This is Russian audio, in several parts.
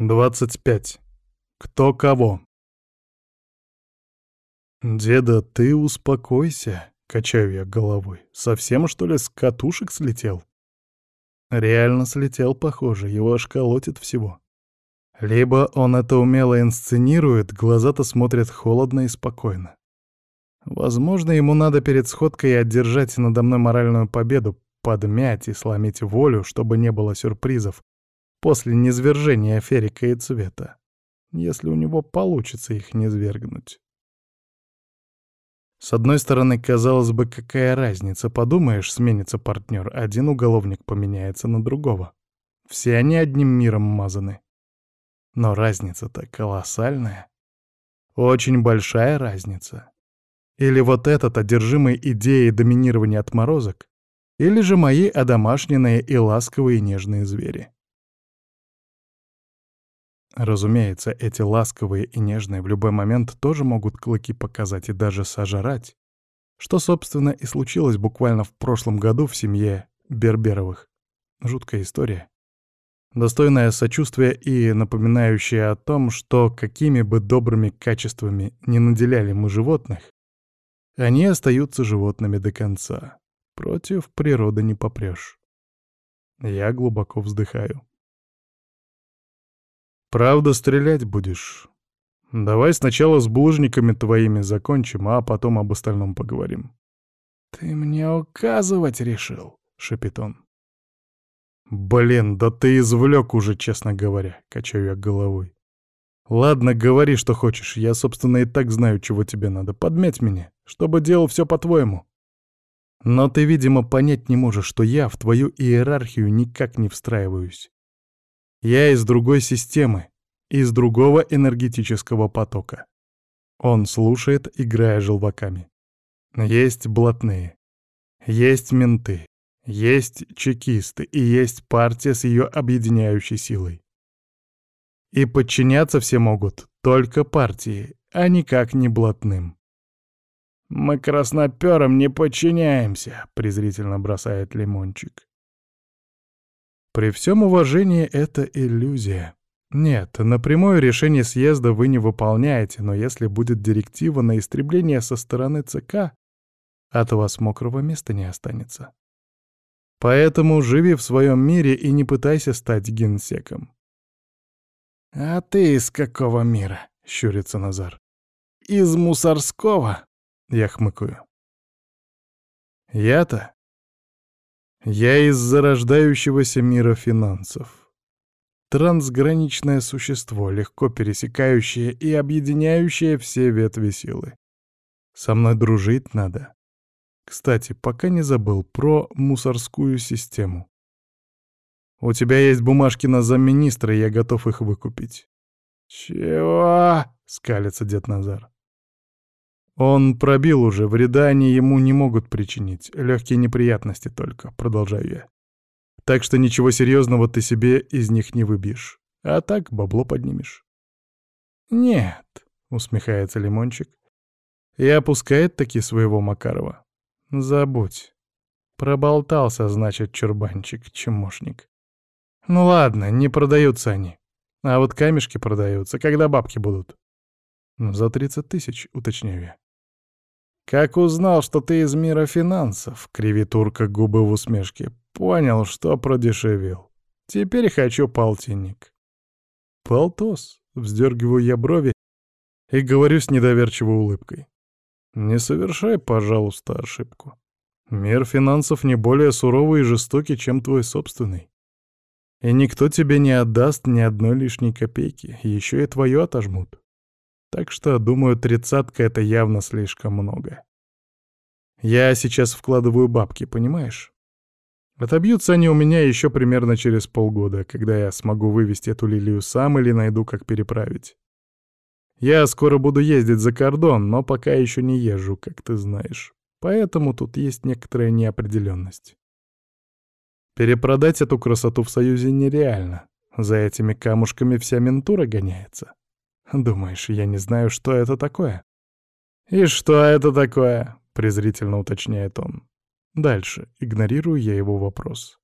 25. Кто кого? «Деда, ты успокойся», — качаю я головой. «Совсем, что ли, с катушек слетел?» Реально слетел, похоже, его аж колотит всего. Либо он это умело инсценирует, глаза-то смотрят холодно и спокойно. Возможно, ему надо перед сходкой одержать надо мной моральную победу, подмять и сломить волю, чтобы не было сюрпризов после низвержения Ферика и Цвета, если у него получится их низвергнуть. С одной стороны, казалось бы, какая разница, подумаешь, сменится партнер, один уголовник поменяется на другого. Все они одним миром мазаны. Но разница-то колоссальная. Очень большая разница. Или вот этот, одержимый идеей доминирования отморозок, или же мои одомашненные и ласковые нежные звери. Разумеется, эти ласковые и нежные в любой момент тоже могут клыки показать и даже сожрать, что, собственно, и случилось буквально в прошлом году в семье Берберовых. Жуткая история. Достойное сочувствия и напоминающая о том, что какими бы добрыми качествами не наделяли мы животных, они остаются животными до конца. Против природы не попрешь. Я глубоко вздыхаю. Правда, стрелять будешь? Давай сначала с булыжниками твоими закончим, а потом об остальном поговорим. «Ты мне указывать решил?» — шепит он. «Блин, да ты извлек уже, честно говоря», — качаю я головой. «Ладно, говори, что хочешь. Я, собственно, и так знаю, чего тебе надо. Подметь меня, чтобы делал все по-твоему. Но ты, видимо, понять не можешь, что я в твою иерархию никак не встраиваюсь. Я из другой системы, из другого энергетического потока. Он слушает, играя желваками. Есть блатные, есть менты, есть чекисты и есть партия с ее объединяющей силой. И подчиняться все могут только партии, а никак не блатным. «Мы красноперам не подчиняемся», — презрительно бросает Лимончик. При всем уважении это иллюзия. Нет, напрямую решение съезда вы не выполняете, но если будет директива на истребление со стороны ЦК, от вас мокрого места не останется. Поэтому живи в своем мире и не пытайся стать генсеком. «А ты из какого мира?» — щурится Назар. «Из мусорского?» — я хмыкаю. «Я-то я из зарождающегося мира финансов. Трансграничное существо, легко пересекающее и объединяющее все ветви силы. Со мной дружить надо. Кстати, пока не забыл про мусорскую систему. У тебя есть бумажки на замминистра, я готов их выкупить. «Чего?» — скалится дед Назар. Он пробил уже, вреда они ему не могут причинить, легкие неприятности только, продолжаю я. Так что ничего серьезного ты себе из них не выбьешь, а так бабло поднимешь. Нет, усмехается Лимончик и опускает таки своего Макарова. Забудь. Проболтался, значит, чурбанчик, чемошник. Ну ладно, не продаются они. А вот камешки продаются, когда бабки будут. За тридцать тысяч, уточняю я. «Как узнал, что ты из мира финансов?» — кривит урка губы в усмешке. «Понял, что продешевил. Теперь хочу полтинник». «Полтос?» — вздергиваю я брови и говорю с недоверчивой улыбкой. «Не совершай, пожалуйста, ошибку. Мир финансов не более суровый и жестокий, чем твой собственный. И никто тебе не отдаст ни одной лишней копейки, еще и твою отожмут. Так что, думаю, тридцатка — это явно слишком много. Я сейчас вкладываю бабки, понимаешь? Отобьются они у меня еще примерно через полгода, когда я смогу вывести эту лилию сам или найду, как переправить. Я скоро буду ездить за кордон, но пока еще не езжу, как ты знаешь. Поэтому тут есть некоторая неопределенность. Перепродать эту красоту в Союзе нереально. За этими камушками вся ментура гоняется. Думаешь, я не знаю, что это такое? И что это такое? презрительно уточняет он. Дальше игнорирую я его вопрос.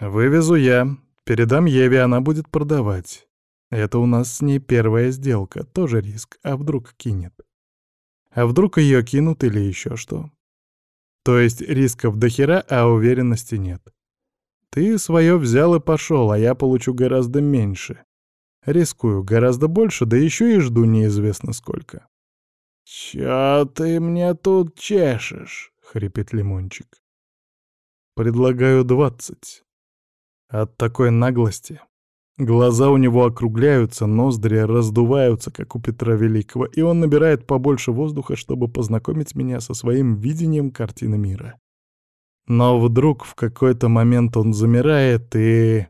Вывезу я, Передам Еве, она будет продавать. Это у нас с ней первая сделка, тоже риск. А вдруг кинет? А вдруг ее кинут или еще что? То есть рисков до хера, а уверенности нет. Ты свое взял и пошел, а я получу гораздо меньше. Рискую гораздо больше, да еще и жду неизвестно сколько. «Чё ты мне тут чешешь?» — хрипит Лимончик. «Предлагаю двадцать». От такой наглости глаза у него округляются, ноздри раздуваются, как у Петра Великого, и он набирает побольше воздуха, чтобы познакомить меня со своим видением картины мира. Но вдруг в какой-то момент он замирает и...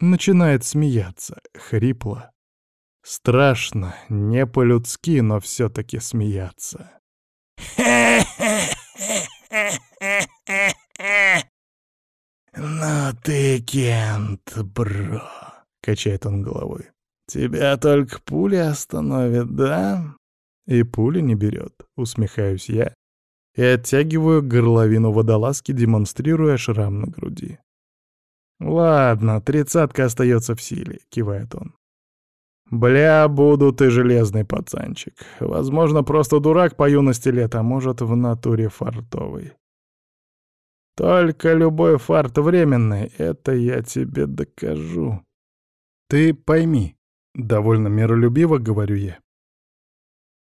начинает смеяться, хрипло. Страшно, не по-людски, но все-таки смеяться. «Ну ты, Кент, бро!» — качает он головой. «Тебя только пуля остановит, да?» «И пуля не берет», — усмехаюсь я и оттягиваю горловину водолазки, демонстрируя шрам на груди. «Ладно, тридцатка остается в силе», — кивает он. «Бля, буду ты железный пацанчик. Возможно, просто дурак по юности лет, а может, в натуре фартовый. Только любой фарт временный, это я тебе докажу. Ты пойми, довольно миролюбиво говорю я.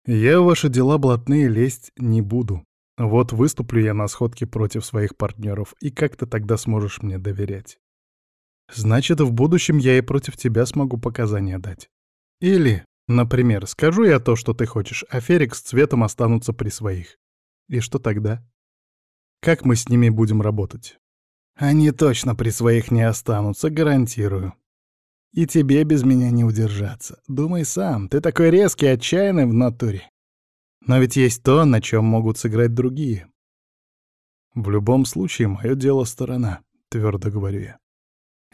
Я в ваши дела блатные лезть не буду. Вот выступлю я на сходке против своих партнеров, и как ты тогда сможешь мне доверять? Значит, в будущем я и против тебя смогу показания дать. Или, например, скажу я то, что ты хочешь, а Ферик с Цветом останутся при своих. И что тогда? Как мы с ними будем работать? Они точно при своих не останутся, гарантирую. И тебе без меня не удержаться. Думай сам, ты такой резкий, отчаянный в натуре. Но ведь есть то, на чем могут сыграть другие. В любом случае, мое дело сторона, твердо говорю я.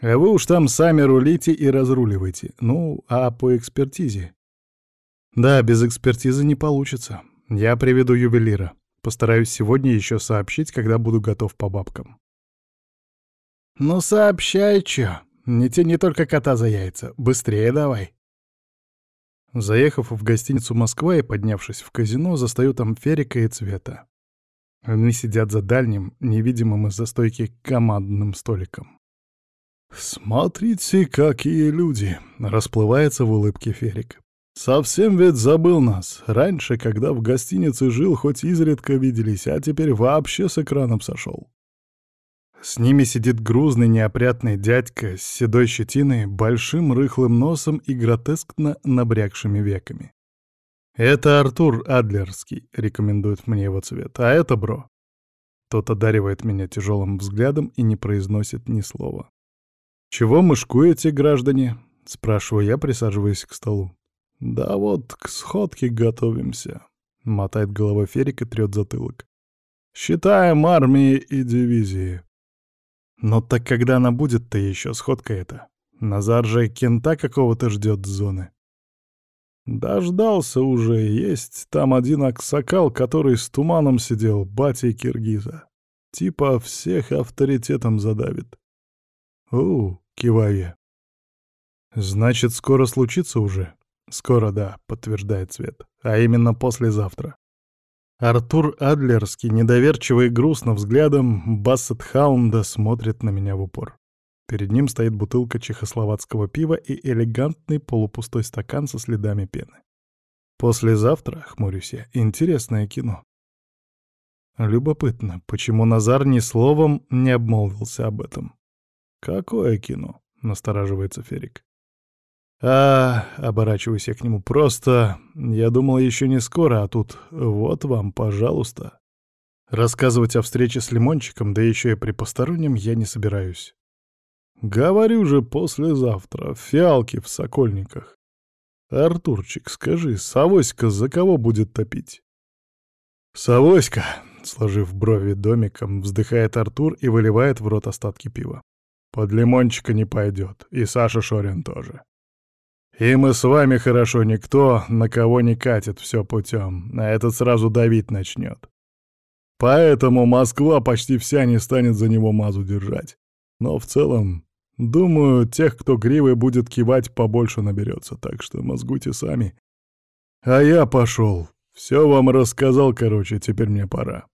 А вы уж там сами рулите и разруливайте. Ну, а по экспертизе? Да, без экспертизы не получится. Я приведу ювелира. Постараюсь сегодня еще сообщить, когда буду готов по бабкам. Ну сообщай, чё. Не тяни только кота за яйца. Быстрее давай. Заехав в гостиницу «Москва» и поднявшись в казино, застаю там Ферика и Цвета. Они сидят за дальним, невидимым из-за стойки командным столиком. «Смотрите, какие люди!» — расплывается в улыбке Ферик. «Совсем ведь забыл нас. Раньше, когда в гостинице жил, хоть изредка виделись, а теперь вообще с экраном сошел. С ними сидит грузный неопрятный дядька с седой щетиной, большим рыхлым носом и гротескно набрякшими веками. «Это Артур Адлерский», — рекомендует мне его цвет. «А это бро». Тот одаривает меня тяжелым взглядом и не произносит ни слова. «Чего мышкуете, граждане?» — спрашиваю я, присаживаясь к столу. «Да вот, к сходке готовимся», — мотает головой Ферик и трёт затылок. «Считаем армии и дивизии. Но так когда она будет-то еще, сходка эта? Назар же кента какого-то ждет с зоны. Дождался уже, есть там один аксакал, который с туманом сидел, батей киргиза. Типа всех авторитетом задавит. У, киваю я. Значит, скоро случится уже? Скоро, да, подтверждает Свет. А именно послезавтра. Артур Адлерский, недоверчиво и грустно взглядом Бассет-хаунда смотрит на меня в упор. Перед ним стоит бутылка чехословацкого пива и элегантный полупустой стакан со следами пены. Послезавтра, хмурюсь я, интересное кино. Любопытно, почему Назар ни словом не обмолвился об этом. «Какое кино?» — настораживается Ферик. А, оборачиваюсь я к нему, просто... Я думал, еще не скоро, а тут вот вам, пожалуйста. Рассказывать о встрече с Лимончиком, да еще и при постороннем, я не собираюсь. Говорю же, послезавтра, фиалки в Сокольниках. Артурчик, скажи, Савоська за кого будет топить? Савоська, сложив брови домиком, вздыхает Артур и выливает в рот остатки пива. Под лимончика не пойдет, и Саша Шорин тоже. И мы с вами хорошо никто, на кого не катит все путем, а этот сразу давить начнет. Поэтому Москва почти вся не станет за него мазу держать. Но в целом Думаю, тех, кто гривой будет кивать, побольше наберется, так что мозгуйте сами. А я пошел. Все вам рассказал, короче, теперь мне пора.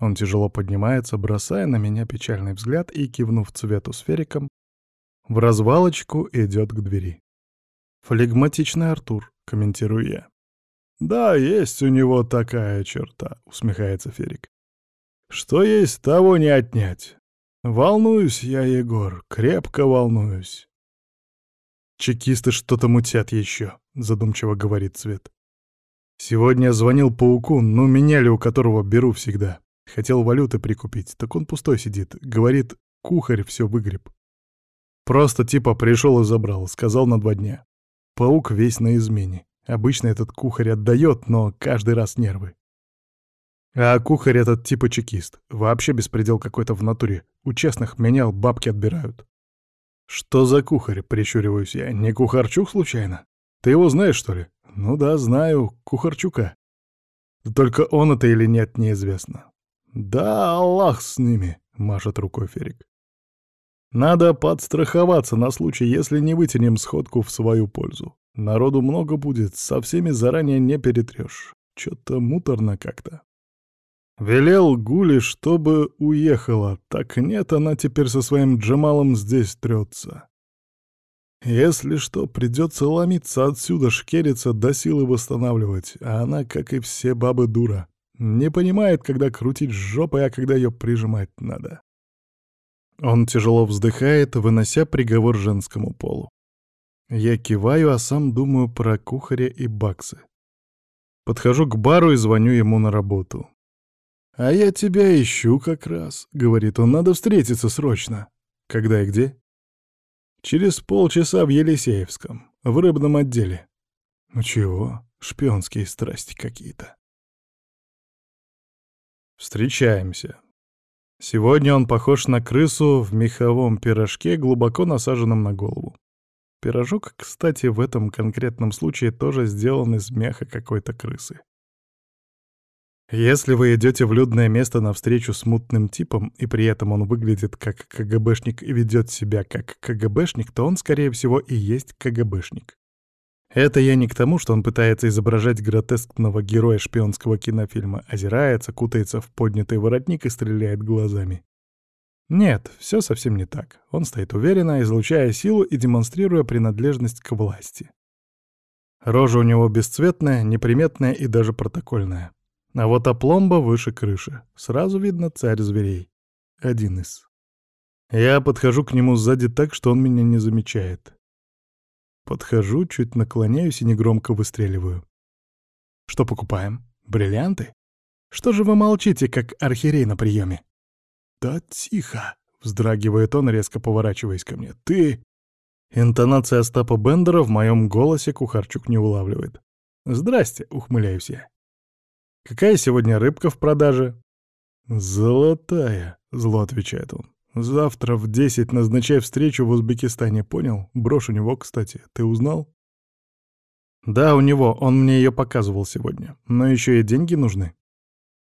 Он тяжело поднимается, бросая на меня печальный взгляд и, кивнув цвету сфериком, в развалочку идет к двери. «Флегматичный Артур», — комментирую я. «Да, есть у него такая черта», — усмехается Ферик. «Что есть, того не отнять. Волнуюсь я, Егор, крепко волнуюсь». «Чекисты что-то мутят еще», — задумчиво говорит Цвет. «Сегодня звонил пауку, ну, меняли у которого беру всегда. Хотел валюты прикупить, так он пустой сидит. Говорит, кухарь все выгреб. Просто типа пришел и забрал, сказал на два дня. Паук весь на измене. Обычно этот кухарь отдает, но каждый раз нервы. А кухарь этот типа чекист. Вообще беспредел какой-то в натуре. У честных менял, бабки отбирают. Что за кухарь, прищуриваюсь я. Не Кухарчук случайно? Ты его знаешь, что ли? Ну да, знаю, Кухарчука. Только он это или нет, неизвестно. «Да, Аллах с ними!» — машет рукой Ферик. «Надо подстраховаться на случай, если не вытянем сходку в свою пользу. Народу много будет, со всеми заранее не перетрешь. Чё-то муторно как-то». Велел Гули, чтобы уехала. Так нет, она теперь со своим Джамалом здесь трется. Если что, придется ломиться отсюда, шкериться, до силы восстанавливать, а она, как и все бабы, дура. Не понимает, когда крутить жопой, а когда ее прижимать надо. Он тяжело вздыхает, вынося приговор женскому полу. Я киваю, а сам думаю про кухаря и баксы. Подхожу к бару и звоню ему на работу. «А я тебя ищу как раз», — говорит он, — «надо встретиться срочно». «Когда и где?» «Через полчаса в Елисеевском, в рыбном отделе». «Ну чего, шпионские страсти какие-то». Встречаемся. Сегодня он похож на крысу в меховом пирожке, глубоко насаженном на голову. Пирожок, кстати, в этом конкретном случае тоже сделан из меха какой-то крысы. Если вы идете в людное место навстречу с мутным типом, и при этом он выглядит как КГБшник и ведет себя как КГБшник, то он, скорее всего, и есть КГБшник. Это я не к тому, что он пытается изображать гротескного героя шпионского кинофильма, озирается, кутается в поднятый воротник и стреляет глазами. Нет, все совсем не так. Он стоит уверенно, излучая силу и демонстрируя принадлежность к власти. Рожа у него бесцветная, неприметная и даже протокольная. А вот опломба выше крыши. Сразу видно царь зверей. Один из. Я подхожу к нему сзади так, что он меня не замечает. Подхожу, чуть наклоняюсь и негромко выстреливаю. Что покупаем? Бриллианты? Что же вы молчите, как архиерей на приеме? Да тихо, вздрагивает он, резко поворачиваясь ко мне. Ты... Интонация Остапа Бендера в моем голосе Кухарчук не улавливает. «Здрасте», — ухмыляюсь я. «Какая сегодня рыбка в продаже?» «Золотая», — зло отвечает он. Завтра в десять назначай встречу в Узбекистане, понял? Брошь у него, кстати. Ты узнал? Да, у него. Он мне ее показывал сегодня. Но еще и деньги нужны.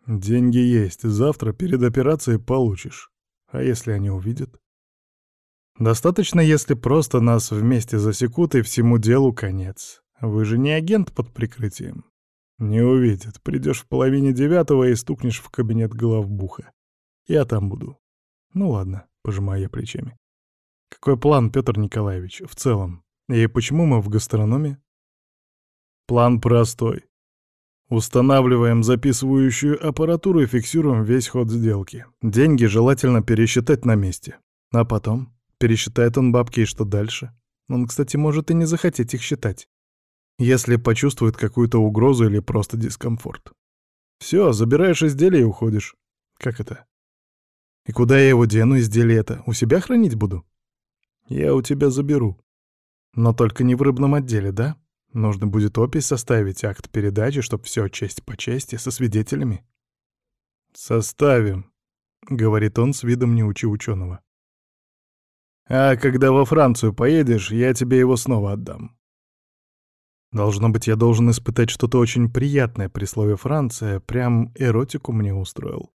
Деньги есть. Завтра перед операцией получишь. А если они увидят? Достаточно, если просто нас вместе засекут, и всему делу конец. Вы же не агент под прикрытием. Не увидят. Придешь в половине девятого и стукнешь в кабинет главбуха. Я там буду. Ну ладно, пожимаю я плечами. Какой план, Петр Николаевич, в целом? И почему мы в гастрономе? План простой. Устанавливаем записывающую аппаратуру и фиксируем весь ход сделки. Деньги желательно пересчитать на месте. А потом? Пересчитает он бабки, и что дальше? Он, кстати, может и не захотеть их считать. Если почувствует какую-то угрозу или просто дискомфорт. Все, забираешь изделие и уходишь. Как это? И куда я его дену, изделие это? У себя хранить буду? Я у тебя заберу. Но только не в рыбном отделе, да? Нужно будет опись составить, акт передачи, чтоб все честь по чести, со свидетелями. Составим, — говорит он с видом неучи ученого. А когда во Францию поедешь, я тебе его снова отдам. Должно быть, я должен испытать что-то очень приятное при слове «Франция», прям эротику мне устроил.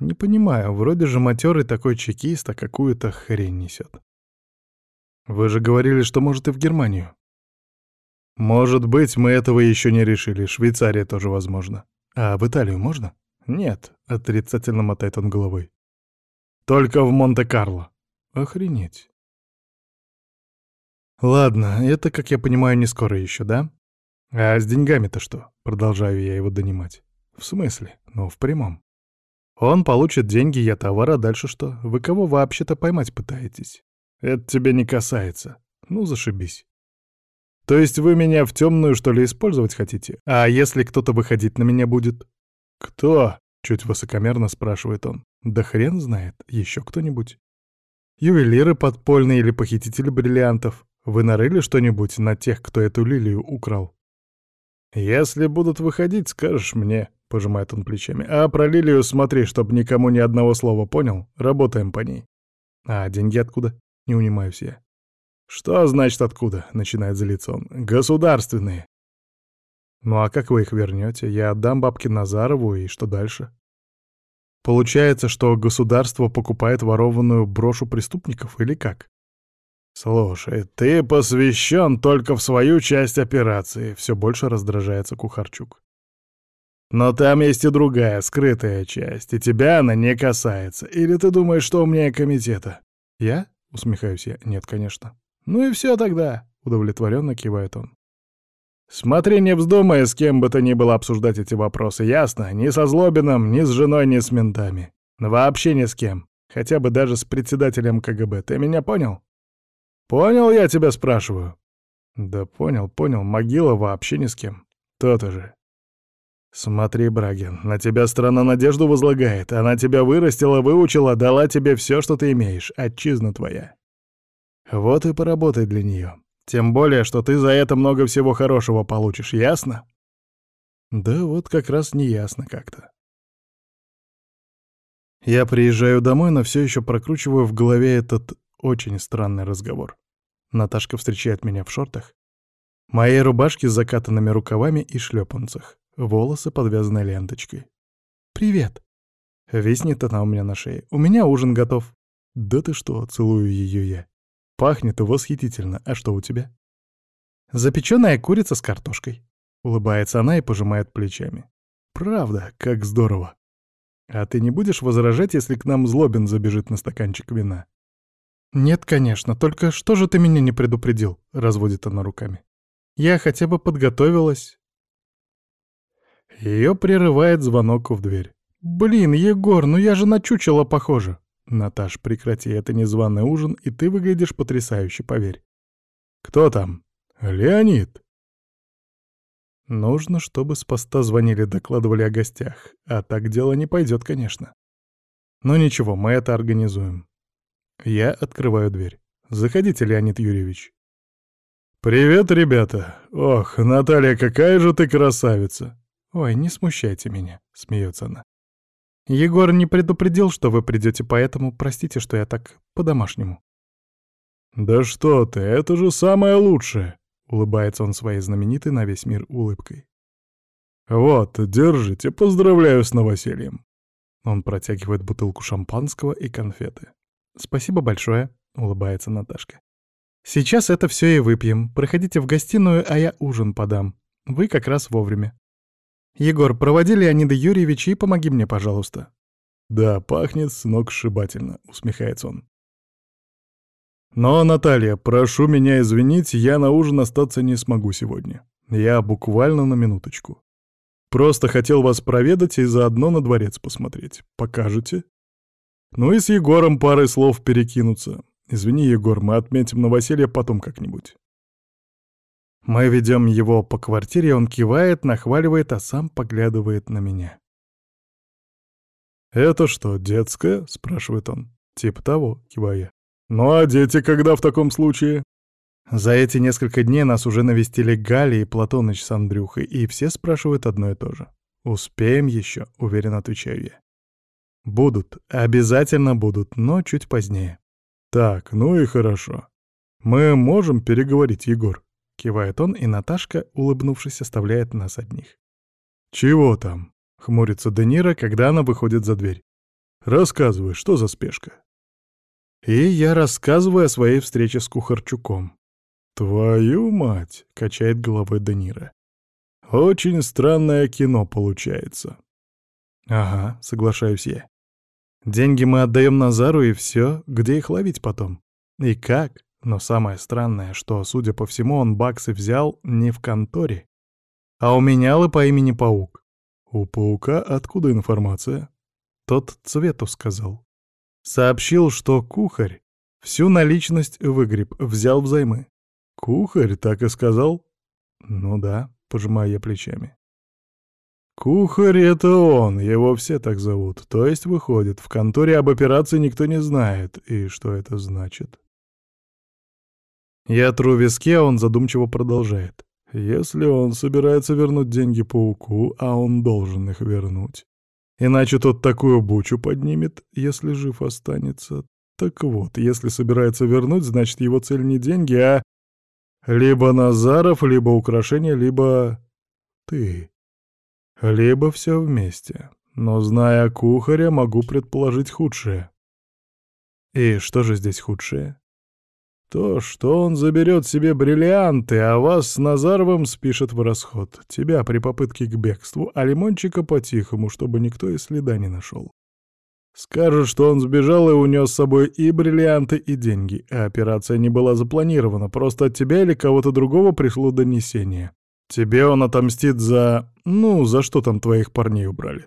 Не понимаю, вроде же матерый такой чекист, а какую-то хрень несет. Вы же говорили, что может и в Германию. Может быть, мы этого еще не решили. Швейцария тоже возможно. А в Италию можно? Нет, отрицательно мотает он головой. Только в Монте-Карло. Охренеть. Ладно, это, как я понимаю, не скоро еще, да? А с деньгами-то что? Продолжаю я его донимать. В смысле? Ну, в прямом. Он получит деньги, я товар, а дальше что? Вы кого вообще-то поймать пытаетесь? Это тебя не касается. Ну, зашибись. То есть вы меня в темную, что ли, использовать хотите? А если кто-то выходить на меня будет? Кто? Чуть высокомерно спрашивает он. Да хрен знает, еще кто-нибудь. Ювелиры подпольные или похитители бриллиантов. Вы нарыли что-нибудь на тех, кто эту лилию украл? Если будут выходить, скажешь мне, пожимает он плечами. А про лилию смотри, чтоб никому ни одного слова, понял? Работаем по ней. А деньги откуда? Не унимаюсь я. Что значит откуда? Начинает злиться он. Государственные. Ну а как вы их вернете? Я отдам бабки Назарову, и что дальше? Получается, что государство покупает ворованную брошу преступников или как? «Слушай, ты посвящен только в свою часть операции», — все больше раздражается Кухарчук. «Но там есть и другая, скрытая часть, и тебя она не касается. Или ты думаешь, что умнее комитета?» «Я?» — усмехаюсь я. «Нет, конечно». «Ну и все тогда», — удовлетворенно кивает он. «Смотри, не вздумай с кем бы то ни было обсуждать эти вопросы, ясно? Ни со Злобиным, ни с женой, ни с ментами. Вообще ни с кем. Хотя бы даже с председателем КГБ. Ты меня понял?» «Понял, я тебя спрашиваю». «Да понял, понял. Могила вообще ни с кем. То-то же». «Смотри, Брагин, на тебя страна надежду возлагает. Она тебя вырастила, выучила, дала тебе все, что ты имеешь. Отчизна твоя. Вот и поработай для нее. Тем более, что ты за это много всего хорошего получишь, ясно?» «Да вот как раз не ясно как-то». Я приезжаю домой, но все еще прокручиваю в голове этот очень странный разговор. Наташка встречает меня в шортах. Моей рубашке с закатанными рукавами и шлепанцах. Волосы подвязаны ленточкой. «Привет!» Виснет она у меня на шее. «У меня ужин готов». «Да ты что?» — целую ее я. «Пахнет восхитительно. А что у тебя?» «Запеченная курица с картошкой». Улыбается она и пожимает плечами. «Правда, как здорово. А ты не будешь возражать, если к нам Злобин забежит на стаканчик вина?» «Нет, конечно, только что же ты меня не предупредил?» — разводит она руками. «Я хотя бы подготовилась». Ее прерывает звонок в дверь. «Блин, Егор, ну я же на чучело похожа!» «Наташ, прекрати, это незваный ужин, и ты выглядишь потрясающе, поверь». «Кто там?» «Леонид!» Нужно, чтобы с поста звонили, докладывали о гостях, а так дело не пойдет, конечно. Но ничего, мы это организуем. Я открываю дверь. «Заходите, Леонид Юрьевич». «Привет, ребята! Ох, Наталья, какая же ты красавица!» «Ой, не смущайте меня», — смеется она. «Егор не предупредил, что вы придете, поэтому простите, что я так по-домашнему». «Да что ты, это же самое лучшее!» — улыбается он своей знаменитой на весь мир улыбкой. «Вот, держите, поздравляю с новосельем!» Он протягивает бутылку шампанского и конфеты. «Спасибо большое», — улыбается Наташка. «Сейчас это все и выпьем. Проходите в гостиную, а я ужин подам. Вы как раз вовремя. Егор, проводи Леонида Юрьевича и помоги мне, пожалуйста». «Да, пахнет с ног сшибательно», — усмехается он. «Но, Наталья, прошу меня извинить, я на ужин остаться не смогу сегодня. Я буквально на минуточку. Просто хотел вас проведать и заодно на дворец посмотреть. Покажете?» Ну и с Егором парой слов перекинуться. Извини, Егор, мы отметим новоселье потом как-нибудь. Мы ведем его по квартире, он кивает, нахваливает, а сам поглядывает на меня. «Это что, детское?» — спрашивает он. «Типа того», — киваю я. «Ну а дети когда в таком случае?» За эти несколько дней нас уже навестили Галя и Платоныч с Андрюхой, и все спрашивают одно и то же. «Успеем еще», — уверенно отвечаю я. Будут, обязательно будут, но чуть позднее. Так, ну и хорошо. Мы можем переговорить, Егор. Кивает он, и Наташка, улыбнувшись, оставляет нас одних. «Чего там?» — хмурится Денира, когда она выходит за дверь. «Рассказывай, что за спешка?» И я рассказываю о своей встрече с Кухарчуком. «Твою мать!» — качает головой Данира. «Очень странное кино получается». «Ага», — соглашаюсь я. «Деньги мы отдаем Назару, и все, где их ловить потом? И как? Но самое странное, что, судя по всему, он баксы взял не в конторе, а у менялы по имени Паук. У Паука откуда информация? Тот Цвету сказал. Сообщил, что кухарь всю наличность выгреб, взял взаймы. Кухарь так и сказал? Ну да, пожимаю я плечами. Кухарь — это он, его все так зовут. То есть, выходит, в конторе об операции никто не знает. И что это значит? Я тру виски, а он задумчиво продолжает. Если он собирается вернуть деньги пауку, а он должен их вернуть, иначе тот такую бучу поднимет, если жив останется. Так вот, если собирается вернуть, значит его цель не деньги, а либо Назаров, либо украшение, либо ты. Либо все вместе. Но, зная кухаря, могу предположить худшее. И что же здесь худшее? То, что он заберет себе бриллианты, а вас с Назаровым спишет в расход. Тебя при попытке к бегству, а Лимончика по-тихому, чтобы никто и следа не нашел. Скажет, что он сбежал и унес с собой и бриллианты, и деньги, а операция не была запланирована, просто от тебя или кого-то другого пришло донесение. Тебе он отомстит за... ну, за что там твоих парней убрали.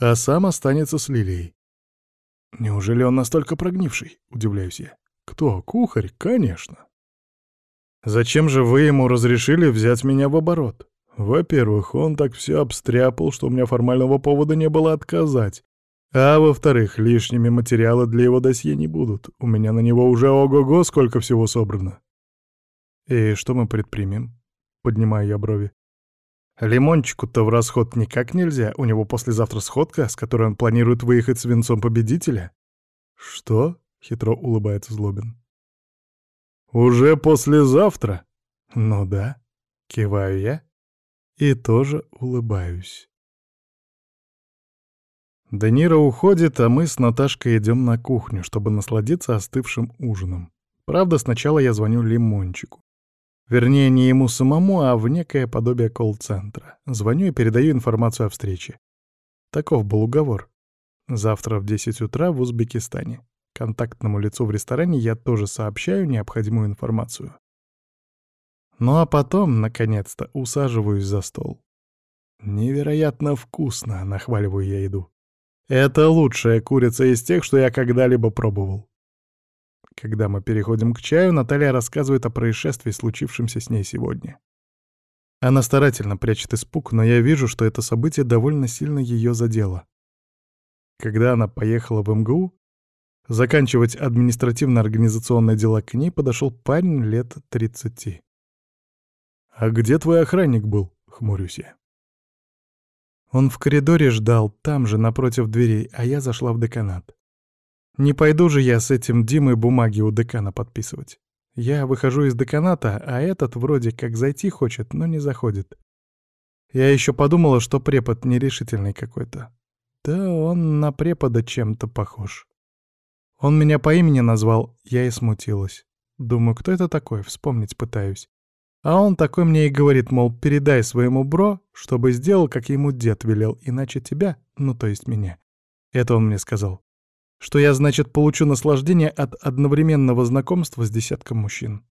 А сам останется с Лилией. Неужели он настолько прогнивший? Удивляюсь я. Кто? Кухарь? Конечно. Зачем же вы ему разрешили взять меня в оборот? Во-первых, он так все обстряпал, что у меня формального повода не было отказать. А во-вторых, лишними материалы для его досье не будут. У меня на него уже ого-го сколько всего собрано. И что мы предпримем? Поднимаю я брови. Лимончику-то в расход никак нельзя. У него послезавтра сходка, с которой он планирует выехать с венцом победителя. Что? — хитро улыбается Злобин. «Уже послезавтра?» «Ну да», — киваю я и тоже улыбаюсь. Данира уходит, а мы с Наташкой идем на кухню, чтобы насладиться остывшим ужином. Правда, сначала я звоню Лимончику. Вернее, не ему самому, а в некое подобие колл-центра. Звоню и передаю информацию о встрече. Таков был уговор. Завтра в 10 утра в Узбекистане. Контактному лицу в ресторане я тоже сообщаю необходимую информацию. Ну а потом, наконец-то, усаживаюсь за стол. Невероятно вкусно, нахваливаю я еду. Это лучшая курица из тех, что я когда-либо пробовал. Когда мы переходим к чаю, Наталья рассказывает о происшествии, случившемся с ней сегодня. Она старательно прячет испуг, но я вижу, что это событие довольно сильно ее задело. Когда она поехала в МГУ, Заканчивать административно-организационные дела к ней подошел парень лет 30. «А где твой охранник был?» — хмурюсь я. Он в коридоре ждал, там же, напротив дверей, а я зашла в деканат. Не пойду же я с этим Димой бумаги у декана подписывать. Я выхожу из деканата, а этот вроде как зайти хочет, но не заходит. Я еще подумала, что препод нерешительный какой-то. Да он на препода чем-то похож. Он меня по имени назвал, я и смутилась. Думаю, кто это такой, вспомнить пытаюсь. А он такой мне и говорит, мол, передай своему бро, чтобы сделал, как ему дед велел, иначе тебя, ну то есть меня. Это он мне сказал. Что я, значит, получу наслаждение от одновременного знакомства с десятком мужчин.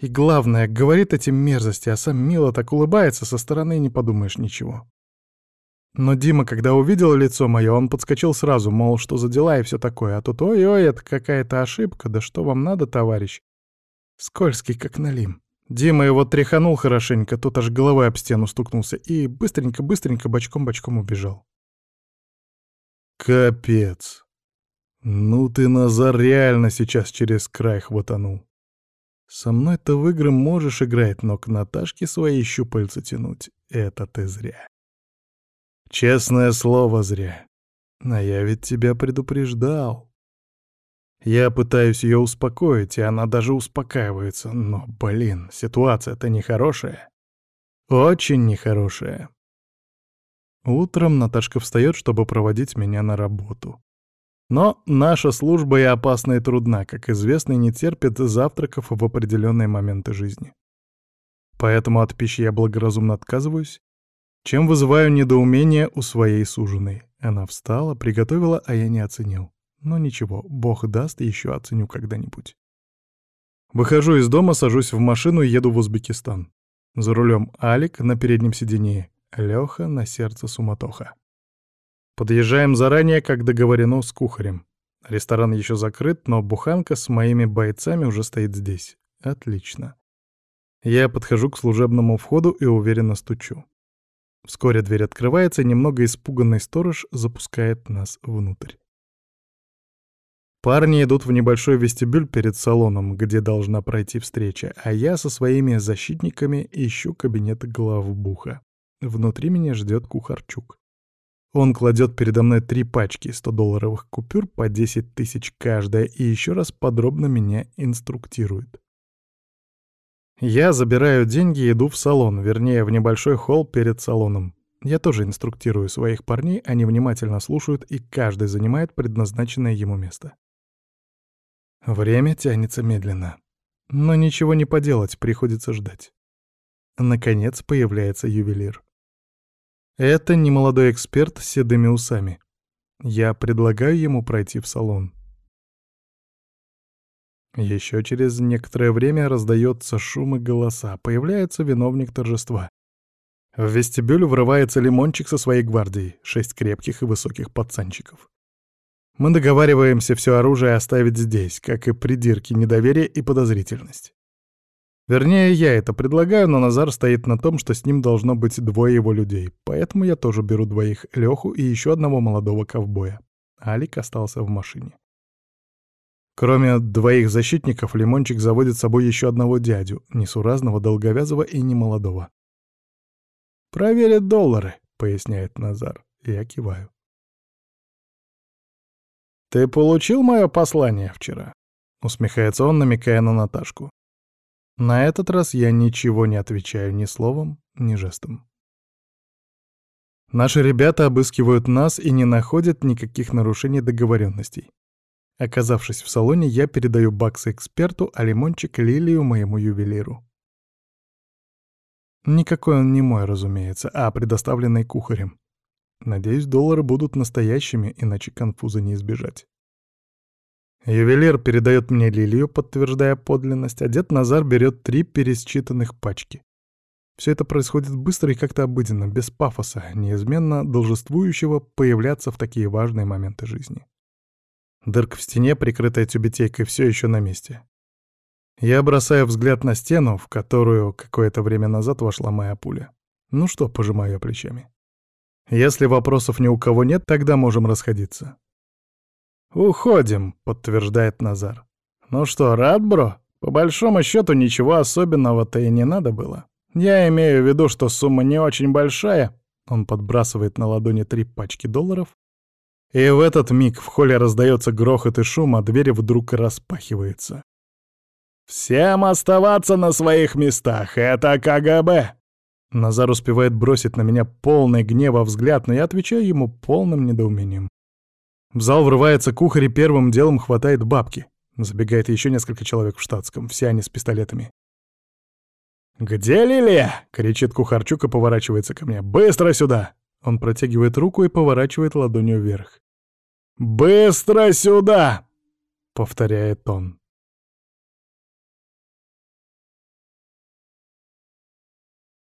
И главное, говорит эти мерзости, а сам мило так улыбается, со стороны не подумаешь ничего. Но Дима, когда увидел лицо мое, он подскочил сразу, мол, что за дела и все такое. А тут ой-ой, это какая-то ошибка, да что вам надо, товарищ? Скользкий, как налим. Дима его тряханул хорошенько, тот аж головой об стену стукнулся и быстренько-быстренько бочком-бочком убежал. Капец. Ну ты, Назар, реально сейчас через край хватанул. Со мной-то в игры можешь играть, но к Наташке свои щупальца тянуть — это ты зря. Честное слово, зря. А я ведь тебя предупреждал. Я пытаюсь ее успокоить, и она даже успокаивается. Но, блин, ситуация-то нехорошая. Очень нехорошая. Утром Наташка встает, чтобы проводить меня на работу. Но наша служба и опасна и трудна, как известно, не терпит завтраков в определенные моменты жизни. Поэтому от пищи я благоразумно отказываюсь, чем вызываю недоумение у своей суженой. Она встала, приготовила, а я не оценил. Но ничего, бог даст, еще оценю когда-нибудь. Выхожу из дома, сажусь в машину и еду в Узбекистан. За рулем Алик на переднем сидении, Леха на сердце суматоха. Подъезжаем заранее, как договорено, с кухарем. Ресторан еще закрыт, но буханка с моими бойцами уже стоит здесь. Отлично. Я подхожу к служебному входу и уверенно стучу. Вскоре дверь открывается, и немного испуганный сторож запускает нас внутрь. Парни идут в небольшой вестибюль перед салоном, где должна пройти встреча, а я со своими защитниками ищу кабинет главбуха. Внутри меня ждет Кухарчук. Он кладет передо мной три пачки 100-долларовых купюр по 10 тысяч каждая и еще раз подробно меня инструктирует. Я забираю деньги и иду в салон, вернее, в небольшой холл перед салоном. Я тоже инструктирую своих парней, они внимательно слушают, и каждый занимает предназначенное ему место. Время тянется медленно. Но ничего не поделать, приходится ждать. Наконец появляется ювелир. Это немолодой эксперт с седыми усами. Я предлагаю ему пройти в салон. Еще через некоторое время раздается шум и голоса. Появляется виновник торжества. В вестибюль врывается лимончик со своей гвардией, шесть крепких и высоких пацанчиков. Мы договариваемся все оружие оставить здесь, как и придирки, недоверие и подозрительность. Вернее, я это предлагаю, но Назар стоит на том, что с ним должно быть двое его людей, поэтому я тоже беру двоих, Леху и еще одного молодого ковбоя. Алик остался в машине. Кроме двоих защитников, Лимончик заводит с собой еще одного дядю, несуразного, долговязого и немолодого. «Проверят доллары», — поясняет Назар. Я киваю. «Ты получил мое послание вчера?» — усмехается он, намекая на Наташку. На этот раз я ничего не отвечаю ни словом, ни жестом. Наши ребята обыскивают нас и не находят никаких нарушений договоренностей. Оказавшись в салоне, я передаю баксы эксперту, а лимончик — лилию моему ювелиру. Никакой он не мой, разумеется, а предоставленный кухарем. Надеюсь, доллары будут настоящими, иначе конфуза не избежать. Ювелир передает мне лилию, подтверждая подлинность, а дед Назар берет три пересчитанных пачки. Все это происходит быстро и как-то обыденно, без пафоса, неизменно должествующего появляться в такие важные моменты жизни. Дырка в стене, прикрытая тюбетейкой, все еще на месте. Я бросаю взгляд на стену, в которую какое-то время назад вошла моя пуля. Ну что, пожимаю плечами. Если вопросов ни у кого нет, тогда можем расходиться. «Уходим», — подтверждает Назар. «Ну что, рад, бро? По большому счету ничего особенного-то и не надо было. Я имею в виду, что сумма не очень большая». Он подбрасывает на ладони три пачки долларов. И в этот миг в холле раздается грохот и шум, а дверь вдруг распахивается. «Всем оставаться на своих местах! Это КГБ!» Назар успевает бросить на меня полный гнева взгляд, но я отвечаю ему полным недоумением. В зал врывается кухарь и первым делом хватает бабки. Забегает еще несколько человек в штатском, все они с пистолетами. «Где Лилия?» — кричит Кухарчук и поворачивается ко мне. «Быстро сюда!» Он протягивает руку и поворачивает ладонью вверх. «Быстро сюда!» — повторяет он.